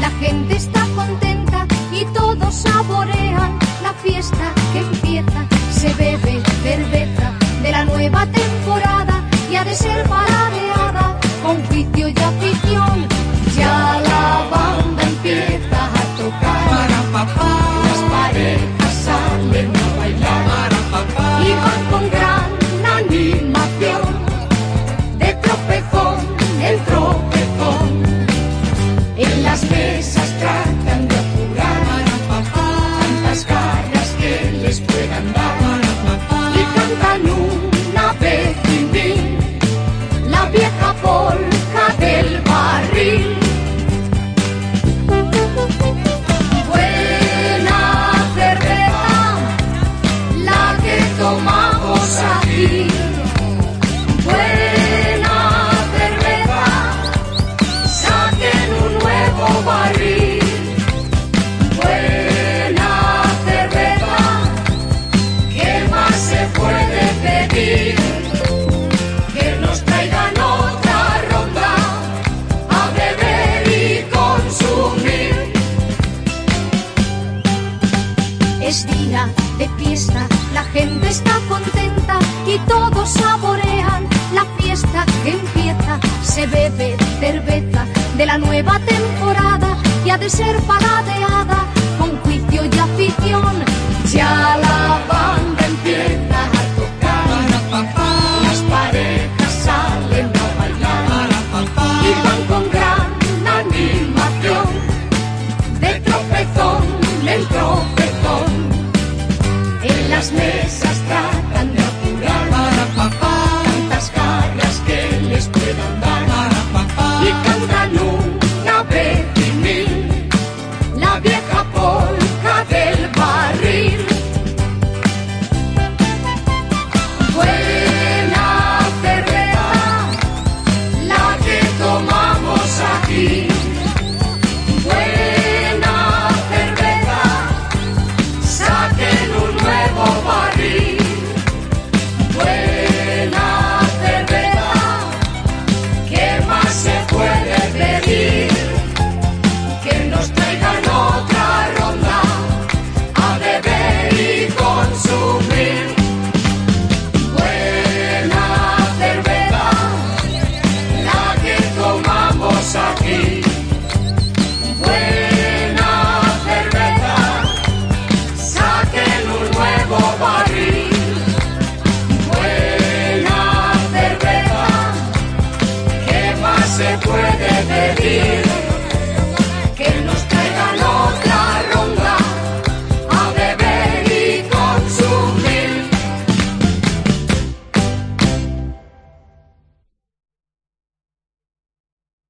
La gente está contenta y todos saborean la fiesta que empieza. Se bebe cerveza de la nueva temporada y ha de ser paradeada con juicio y afición. Ya la van está contenta y todos saborean la fiesta que empieza. Se bebe cerveza de la nueva temporada y ha de ser paladeada con juicio y afición. Ya la banda empieza a tocar, las parejas salen a bailar y van con gran animación. De tropezón, el tropezón. més estàs. se puede pedir.